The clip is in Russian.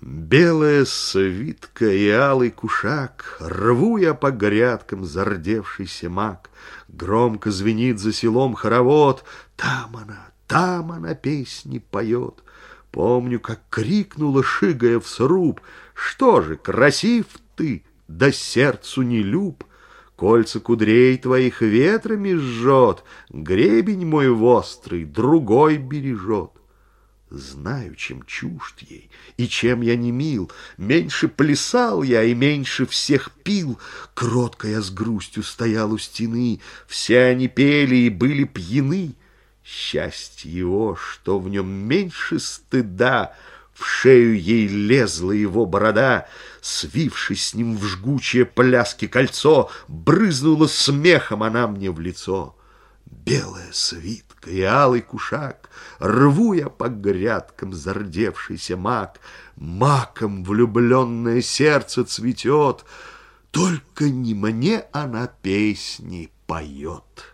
Белая свитка и алый кушак, Рву я по грядкам зардевшийся мак, Громко звенит за селом хоровод, Там она, там она песни поет. Помню, как крикнула, шигая в сруб, Что же, красив ты, да сердцу не люб, Кольца кудрей твоих ветрами жжет, Гребень мой вострый другой бережет. Знаю, чем чужд ей, и чем я не мил, Меньше плясал я и меньше всех пил. Кротко я с грустью стоял у стены, Все они пели и были пьяны. Счастье его, что в нем меньше стыда, В шею ей лезла его борода, Свившись с ним в жгучее пляски кольцо, Брызнула смехом она мне в лицо. Белая свитка и алый кушак, Рву я по грядкам зардевшийся мак, Маком влюбленное сердце цветет, Только не мне она песни поет.